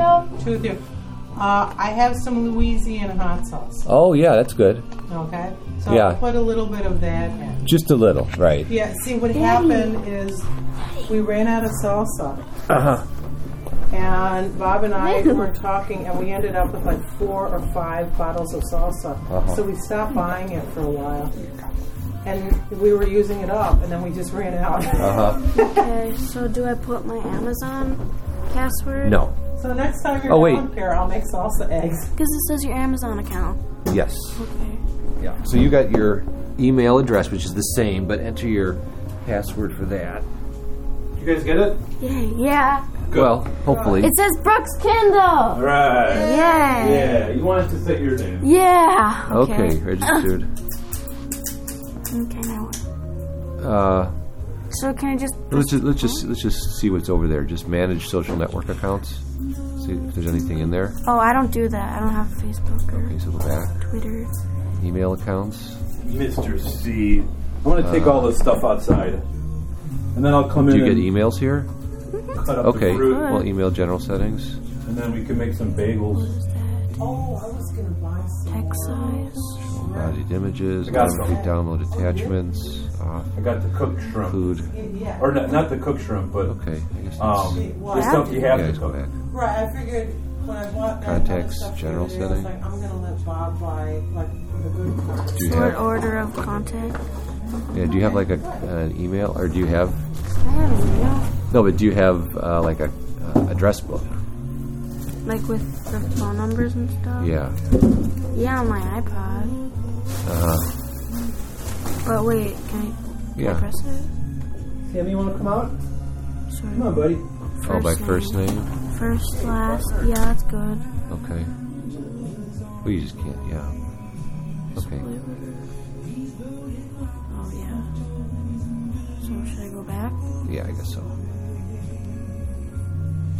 ketchup? Two with you. Uh, I have some Louisiana hot sauce. Oh yeah, that's good. Okay, so Yeah. I'll put a little bit of that in. Just a little, right? Yeah. See, what happened is we ran out of salsa. Uh huh. And Bob and I were talking, and we ended up with like four or five bottles of salsa. Uh-huh. So we stopped buying it for a while. And we were using it up, and then we just ran out. Uh huh. Okay, so do I put my Amazon password? No. So next time you're Oh, wait. down here, I'll make salsa eggs. Because it says your Amazon account. Yes. Okay. Yeah. So you got your email address, which is the same, but enter your password for that. You guys get it? Yeah, yeah. Well, hopefully. It says Brooke's Kindle. All right. Yeah. Yeah, you want us to say your name. Yeah. okay, registered. Okay, now what? Uh, So can I just let's just, let's just let's just see what's over there. Just manage social network accounts. See if there's anything in there. Oh, I don't do that. I don't have Facebook or Okay, so go back. Twitter. Email accounts. Mr. C. I'm going to take all this stuff outside. And then I'll come Do in Do you get emails here? cut up Okay. the fruit. Well, email general settings. And then we can make some bagels. Oh, I was going to buy some. Text size. Embedded images. I got Automatically download attachments. Off. I got the cooked shrimp. Food. Yeah. Or not, not the cooked shrimp, but Okay. I guess that's. um, the stuff you have let's to cook. back. Right, I figured when I bought that Contacts, stuff general other day, I was setting. like, I'm going to let Bob buy like the good parts. Do you Sort have? order of contact. Yeah. Do you have like a an email, or do you have? I have an email. No, but do you have uh, like a uh, address book? Like with the phone numbers and stuff. Yeah. Yeah, on my iPod. Uh huh. But wait, can I, can I Yeah. press it? Sammy, you want to come out? Sorry. Come on, buddy. Oh, by first name. First, last. Yeah, that's good. Okay. Well, you just can't. Yeah. Okay. Oh yeah. So should I go back? Yeah, I guess so.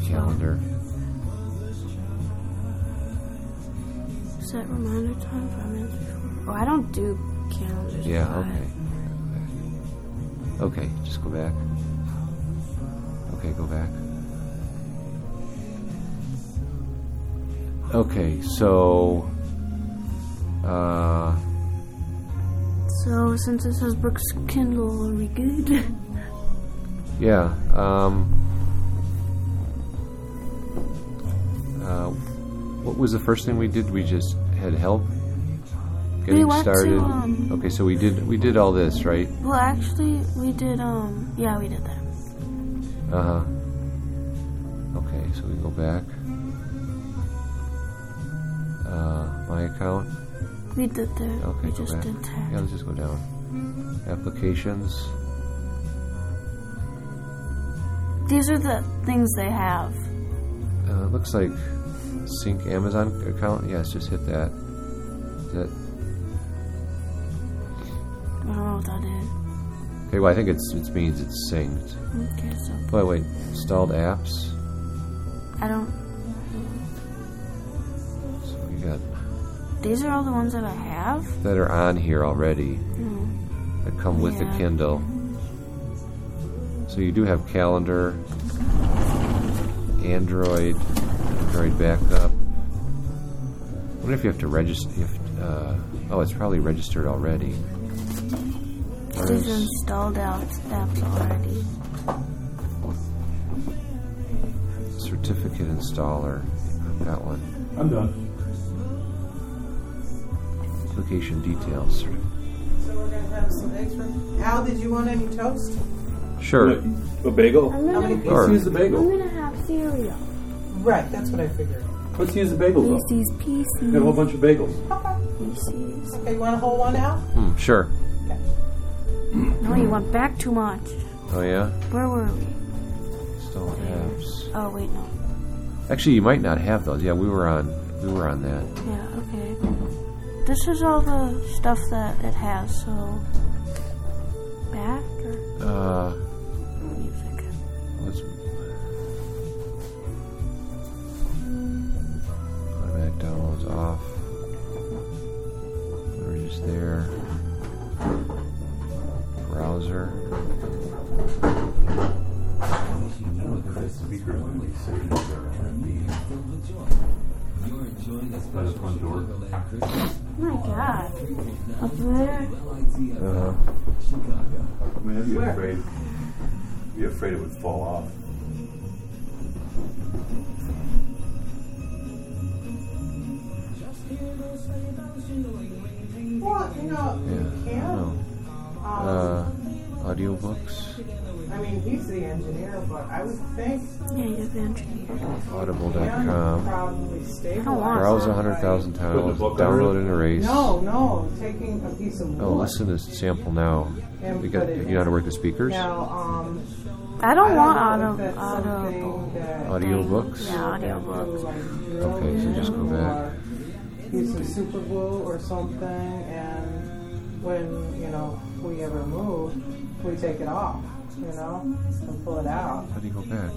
Calendar. Set reminder time five minutes before. Oh, I don't do calendars. Yeah. Okay. Okay. Just go back. Okay. Go back. Okay. So. Uh. So since it says Brooke's Kindle, are we good? Yeah. Um. Uh, what was the first thing we did? We just had help getting to, started. um, okay, so we did we did all this, right? well, actually, we did. Um, yeah, we did that. Uh huh. Okay, so we go back. Uh, my account. We did that. Okay, we go just back. did tech. Yeah, let's just go down. Applications. These are the things they have. Uh, it looks like sync Amazon account. Yes, just hit that. Is that I don't know what that is. okay? Well, I think it's it means it's synced. Okay, so Wait, wait. Installed apps. I don't. So we got These are all the ones that I have. that are on here already Hmm. that come with the Kindle. So you do have calendar, Android, Android backup. I wonder if you have to register. You have uh, oh, it's probably registered already. These are installed apps, apps already. Certificate installer. I've got one. I'm done. Application details. So we're going to have some eggs for. Al, did you want any toast? Sure. A bagel? I'm How many gonna, pieces? Sure. Let's use the bagel. I'm gonna have cereal. Right, that's what I figured. Let's use the bagels though. Pieces, We got a whole bunch of bagels. pieces. Okay, you want a whole one, Al? Hmm, sure. No, you went back too much. Oh yeah. Where were we? Install apps. Oh wait, no. Actually, you might not have those. Yeah, we were on. We were on that. Yeah, okay. This is all the stuff that it has. So back or Uh, downloads off. We're just there. Browser. Speakers on these cities are By door. Oh my god. Up there? Uh, I mean, I'd be afraid. Be afraid it would fall off. Well, you know, yeah. you I can. don't know. Um, Uh, audiobooks, I mean, he's the engineer, but I would think Yeah, you're the engineer. can audible.com. probably stabilize. don't want Browse it 100,000 titles. Download and erase. No, no, taking a piece of wood. Oh, listen to this sample now. and You got. You know how to work the speakers? Now, um, I don't I want don't know auto, if auto. Audiobooks. Yeah, audiobooks. Okay, so just go back. Or use some super glue or something, and when you know we ever move, we take it off, you know, and pull it out. How do you go back?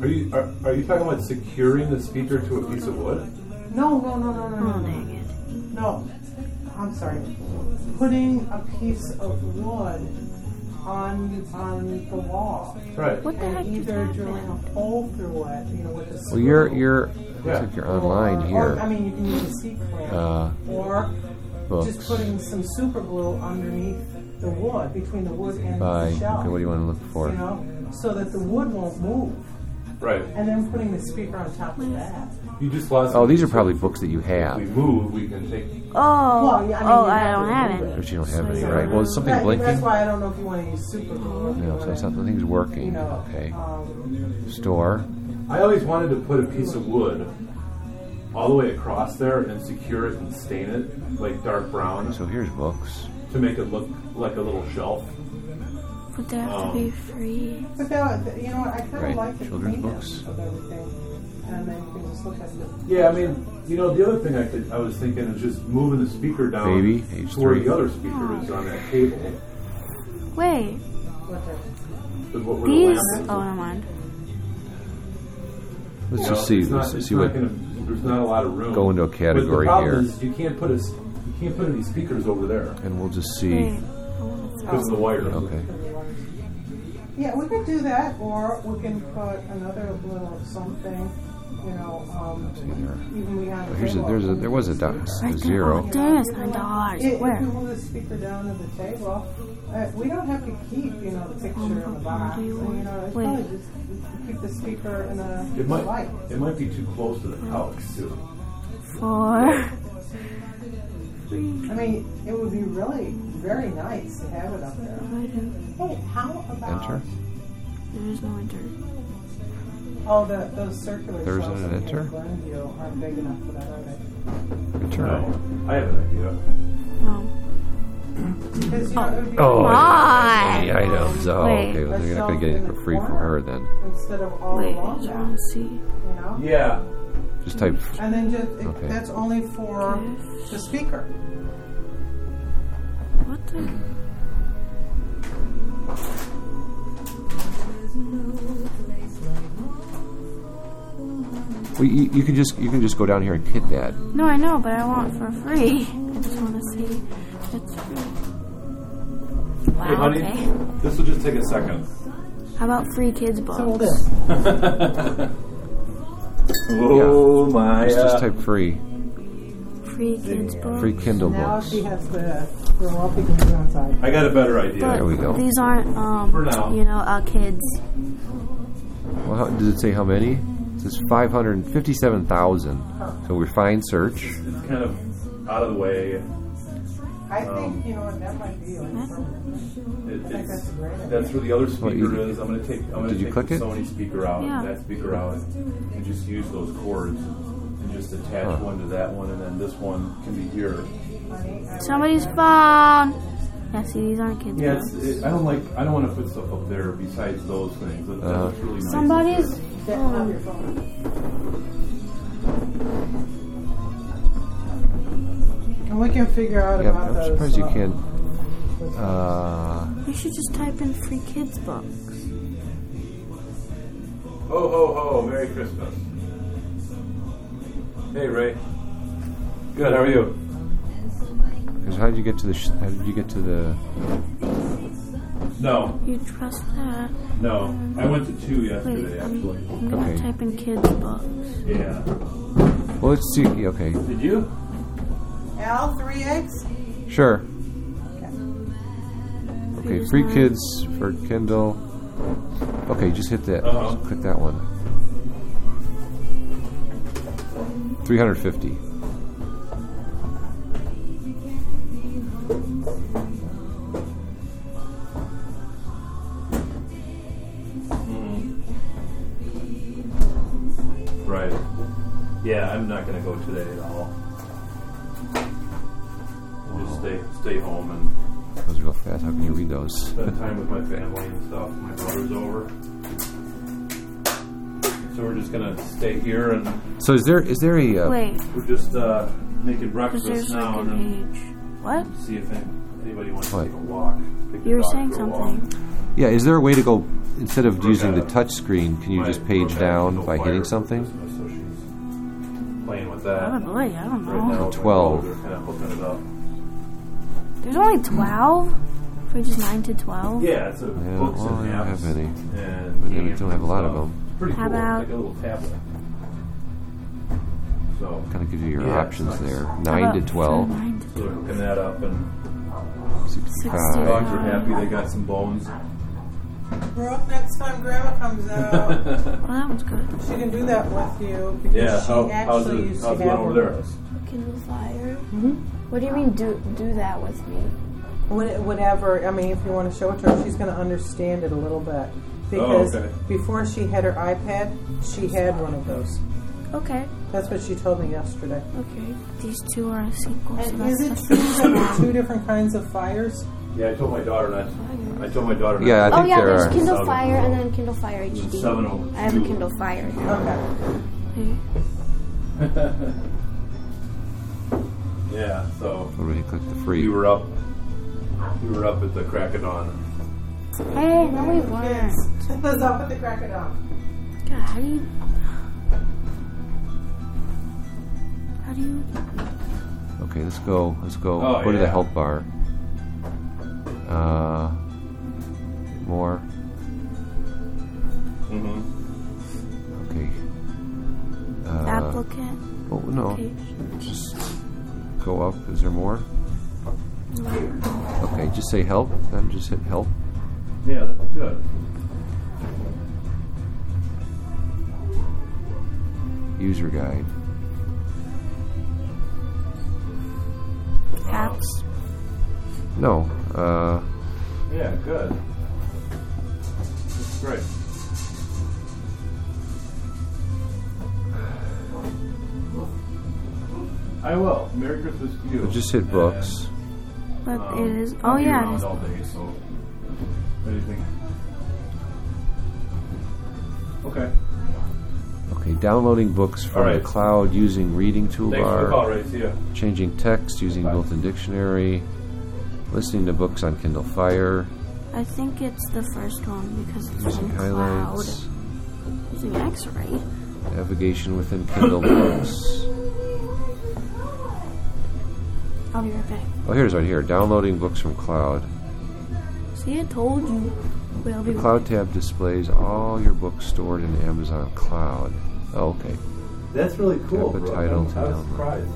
Are you are, are you talking about securing the speaker to a piece of wood? No, no, no, no, no, Oh, no, dang it. no. I'm sorry. Putting a piece of wood on on the wall, Right. What the heck and just either drilling a hole through it, you know, with the Well, you're you're. Yeah. Looks like you're online or- Or, here. I mean, you can use a C clamp. Uh, or books. just putting some super glue underneath the wood, between the wood and By. the shelf. Okay, what do you want to look for? You know, so that the wood won't move, Right. and then putting the speaker on top of that. You just lost. Oh, these are probably books that you If have, we move, we can take. Oh, Well, yeah, I mean, oh, you I have don't have any. it. but you don't have any, So- right? Well, is something Right, blinking? That's why I don't know if you want to use super glue. or No, so wanna, it's You working. know, Okay. um, Store. I always wanted to put a piece of wood all the way across there and secure it and stain it like dark brown So here's books. to make it look like a little shelf. Would they have to be free? but that, you know what? I kind of Right, like the children's books. of everything, and then you can just look at it. Yeah, I mean, you know, the other thing I could, I was thinking is just moving the speaker down Baby, age to where the other speaker is on that table. Wait, What the- Is the these. Oh, never mind. Let's You know, just see. it's not- Let's see what. gonna- there's not a lot of room. Go into a category but the here. Is you can't put a, s- you can't put any speakers over there And we'll just see. Wait, I because of the wire. Okay. Yeah, we could do that, or we can put another little something, you know, um, even behind Oh, here's a, there's a there was a, dot, a Right there. zero. Oh, there's nine dollars. If, if Where? we move the speaker down to the table, uh, we don't have to keep, you know, the picture in the box. you and, you know, it's Wait. probably just keep the speaker in a It might light. it might be too close to the couch too. Four. I mean, it would be really very nice to have it up there. Hey, how about Enter. There is no enter. Oh, the, those circular There shelves isn't an enter? Glenview aren't big enough for that, are they? Return. No, I have an idea. No. Because, you know, it would be Oh, oh on. the items. Oh, Wait. okay. Well, you're not gonna get it for free from her then. instead of all Wait, along I that, want to see. you know? Yeah. Just type. And then just, it- Okay. that's only for the speaker. What the? Well, you, you can just you can just go down here and hit that. No, I know, but I want it for free. I just want to see if it's free. Wow, Hey, honey, okay. this will just take a second. How about free kids books? So this. Oh my! Just, just type free. Free kids books. Free Kindle Now books. she has to grow up, he go outside. I got a better idea. But There we go. these aren't, um, For now. you know, uh, kids. Well, how, does it say how many? It says 557,000. So we find search. It's kind of out of the way. I think, you know what, that might be like permanent. It, think it's, that's a great that's where the other Well, speaker you- is. I'm gonna take. I'm gonna Did you take click the it? Sony speaker out, Yeah. that speaker out, and just use those cords and just attach Huh. one to that one, and then this one can be here. Somebody's phone. Yeah, see, these aren't kids Yeah, it's, it, I don't like. I don't want to put stuff up there besides those things. That, Uh. that's really nice. Somebody's Get on your phone. And we can figure out Yeah, about I'm those. surprised you can't. Uh, You should just type in free kids books. Ho ho ho! Merry Christmas. Hey Ray. Good. How are you? 'cause how did you get to the? Sh- how did you get to the? No. You trust that? No. Um, I went to two yesterday, wait, actually. I'm, okay. type in kids books. Yeah. Well, let's see. Okay. Did you? Al, three eggs? Sure. Okay, free kids for Kindle. Okay, just hit that. Uh-huh. Just click that one. 350. Yeah, I'm not going to go today at all. I'll just stay stay home and That was real fast. How can you read those? spend time with my family and stuff. My brother's over. So we're just gonna stay here and So is there is there a uh, Wait, we're just uh, making because breakfast there's now like and then an age. What? see if any- anybody wants What? to take a walk. Take the You were dog saying for a walk. something. yeah? Is there a way to go instead of using the touch screen? Can you My- just page Brooke down Kindle by Fire hitting something? Christmas, so she's playing with that. Oh, Probably. I don't Right know. now, 12. They're kind of hooking it up. There's only 12? For just 9 to 12? Yeah, it's a Yeah, books well, and I don't apps have any. and We don't- have a lot of them. Pretty How cool, about- like a little tablet. So, Kind of gives you your Yeah, options nice. there. Nine to twelve. 9 to so they're hooking that up, and 65. dogs are happy. They got some bones. Brooke, next time Grandma comes out, Well, that one's good. she can do that with you because yeah, she how, how's actually it? used How's to it have over one there? of those. Kindle Fire? Mm-hmm. What do you mean do do that with me? What- Whatever, I mean, if you want to show it to her, she's going to understand it a little bit. Because Oh, okay. before she had her iPad, she had one of those. Okay, That's what she told me yesterday. okay. These two are a sequel. so And that's is it the true that there's one. two different kinds of fires? Yeah, I told my daughter not. I told my daughter. Yeah, I to- Oh yeah, there there's are. Kindle Seven. Fire and then Kindle Fire HD. seven oh I have a. Kindle Fire now. Okay. Hey, yeah, so Already click the free. we were up. We were up at the crack of dawn. Hey, no we weren't. Yes. It was up at the crack of dawn. God, how do you... How do you... Okay, let's go. Let's go. Oh, go to the yeah. help bar. Uh, no. Okay. Just go up. Is there more? Okay, just say help. Then just hit help. Yeah, that's good. User guide. Apps? No. Uh, Yeah, good. I will. Merry Christmas to you. so just hit books. But Um, it is... I'll Oh be yeah, it around is. all day, so anything. Okay. Okay, downloading books from All right. the cloud using reading Thanks for the call, toolbar. See ya. Changing text using Bye. built-in dictionary. Listening to books on Kindle Fire. I think it's the first one because it's Using in cloud. highlights. Using X-ray. Navigation within Kindle books. I'll be right back. Oh, here's right here. Downloading books from cloud. See, I told you. Wait, I'll be The right cloud tab displays all your books stored in Amazon Cloud. Oh, okay. That's really cool. Tap a bro. title I'm- to I was download. surprised.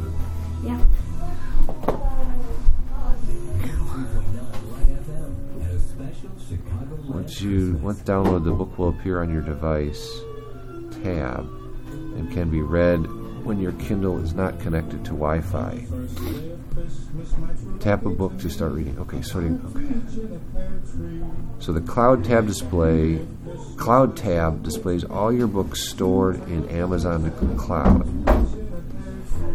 Yeah. Once you once downloaded, the book will appear on your device tab and can be read when your Kindle is not connected to Wi-Fi. Tap a book to start reading. Okay, sorting. Okay. So the Cloud tab display, Cloud tab displays all your books stored in Amazon Cloud.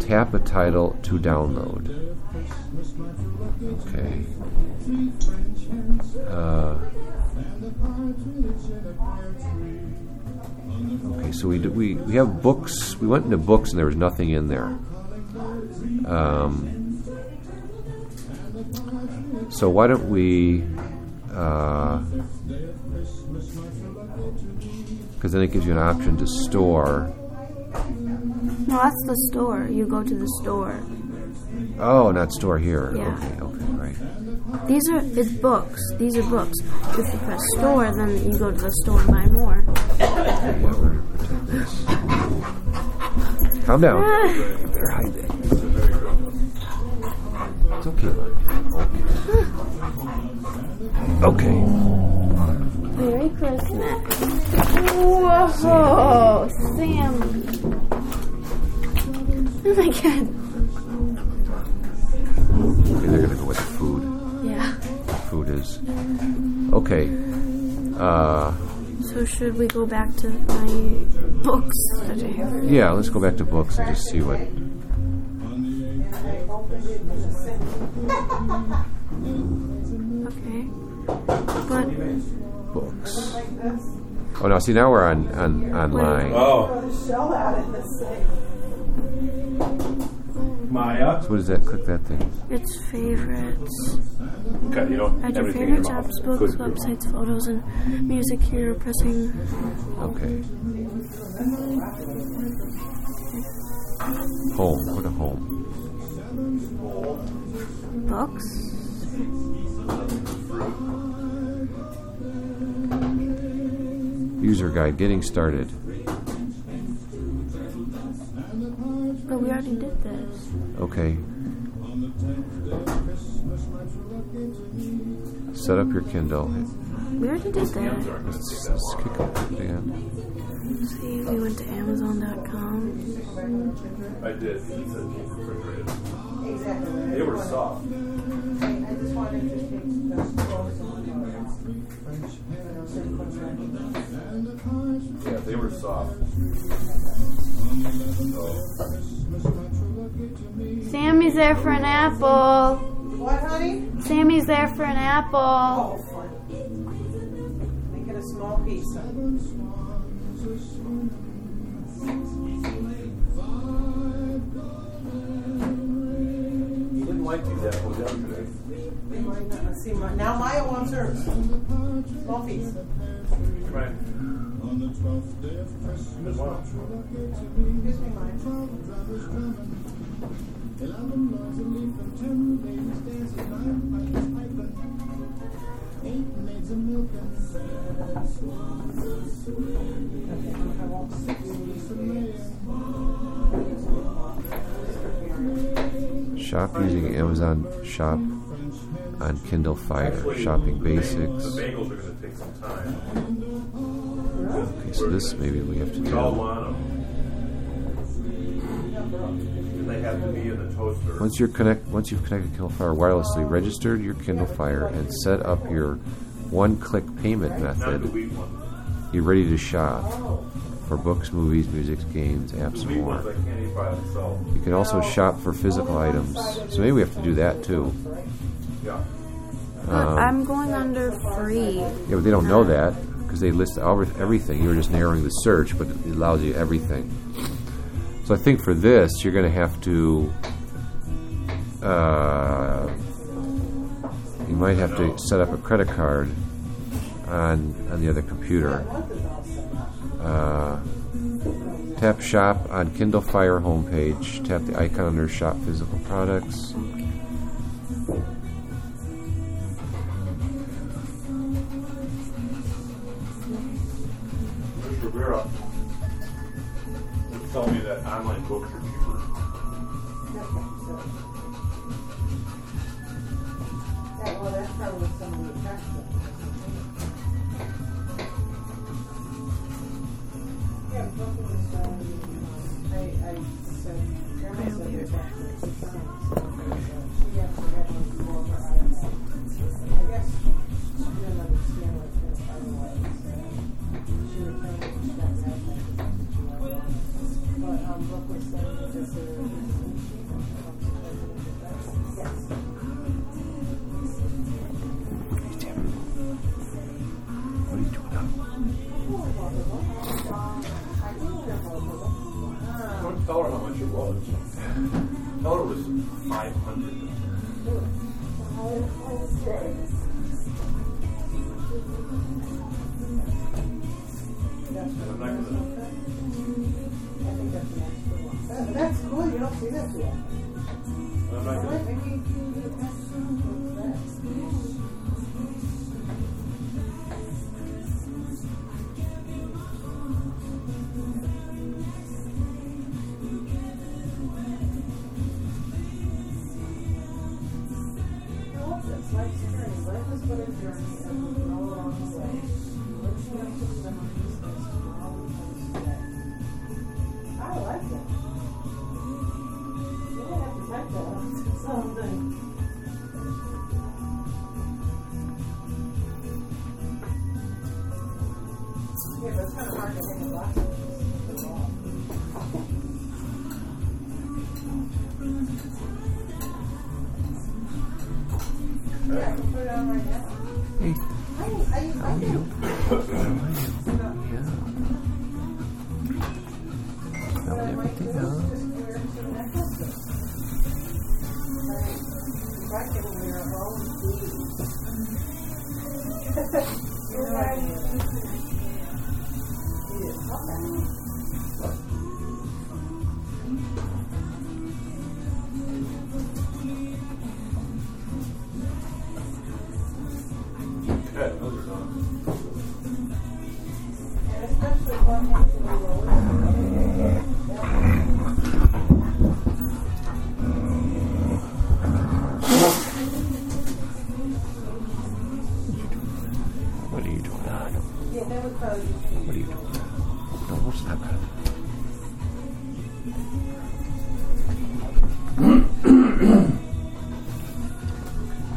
Tap a title to download. Okay. Uh, okay, so we, do, we we have books. We went into books and there was nothing in there. Um, so why don't we? Because then it gives you an option to store. No, that's the store. You go to the store. Oh, not store here. Yeah. Okay. These are it's books. These are books. If you press store, then you go to the store and buy more. Yeah, we're gonna protect this. Calm down. Better hide that. It's okay. Okay. Merry Christmas. Whoa, Sam. Oh my god. Okay. Uh, So should we go back to my books that I have? yeah, let's go back to books and just see what. Okay. But books. Oh no! See now we're on on online. Oh, Maya. So what does that? Click that thing. it's favorites. Okay, you don't Add have your anything in your favorites, mouth. apps, books, Good. websites, photos, and music here. Pressing Okay. Home. Go to home. books. User guide. Getting started. Already did this. Okay. Set up your Kindle. We already did that. Let's, let's kick it again. See, we went to Amazon.com. I did. He said keep refrigerated. They were soft. I just wanted to take the Yeah, they were soft. Oh. Sammy's there for an apple. What, honey? Sammy's there for an apple. Oh, fun. Make it a small piece. He didn't like these apples yesterday. They See, my, now Maya wants hers. Small piece. Right. As well. Here's me mine. Shop using Amazon Shop on Kindle Fire. Shopping The basics. bagels are going to take some time. Okay, so this maybe we have to do. They have to be in the toaster. Once you're connect, once you've connected Kindle Fire wirelessly, registered your Kindle Fire and set up your one-click payment method, you're ready to shop for books, movies, music, games, apps, and wheat ones I more. can't eat by themselves. You can also shop for physical items. So maybe we have to do that too. Yeah. But I'm going under free. Yeah, but they don't know that because they list every- everything. You're just narrowing the search, but it allows you everything. So I think for this, you're going to have to. Uh, you might have to set up a credit card on on the other computer. Uh, tap Shop on Kindle Fire homepage. Tap the icon under Shop Physical Products. That Hey, I, I, I how are you? Yeah. Everything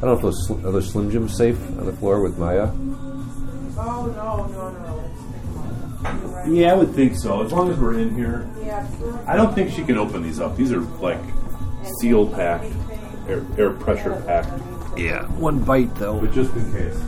don't know if those sl- are those Slim Jims safe on the floor with Maya. Oh, no, no, no. Right. Yeah, I would think so. As long as we're in here, Yeah, I don't think she can open these up. These are like seal packed, air, air pressure packed. Yeah, one bite though. But just in case.